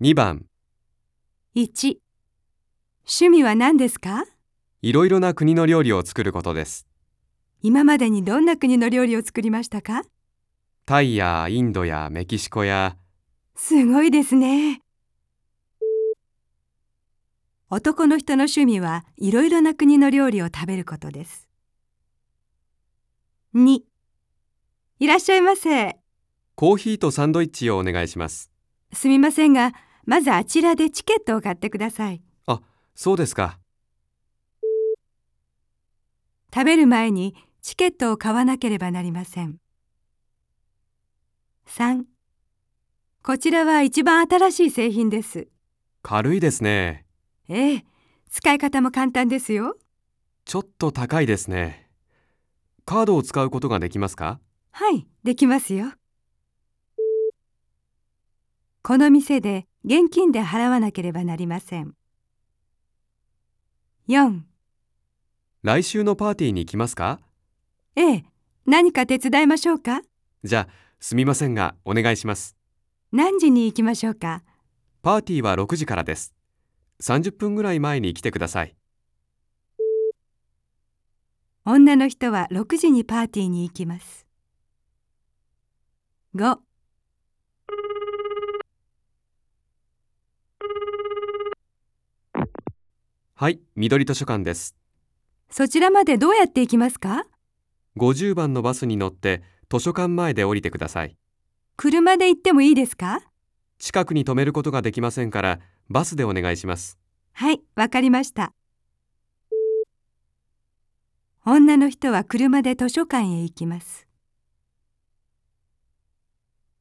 2番、1趣味は何ですか？いろいろな国の料理を作ることです。今までにどんな国の料理を作りましたか？タイやインドやメキシコや、すごいですね。男の人の趣味はいろいろな国の料理を食べることです。2いらっしゃいませ。コーヒーとサンドイッチをお願いします。すみませんが、まずあちらでチケットを買ってください。そうですか。食べる前にチケットを買わなければなりません。3こちらは一番新しい製品です。軽いですね。ええ、使い方も簡単ですよ。ちょっと高いですね。カードを使うことができますか？はい、できますよ。この店で現金で払わなければなりません。4来週のパーティーに来ますか？ええ、何か手伝いましょうか？じゃあ、すみませんが、お願いします。何時に行きましょうか？パーティーは6時からです。30分ぐらい前に来てください。女の人は6時にパーティーに行きます。5はい、緑図書館です。そちらまでどうやって行きますか？50番のバスに乗って図書館前で降りてください。車で行ってもいいですか？近くに止めることができませんから、バスでお願いします。はい、わかりました。女の人は車で図書館へ行きます。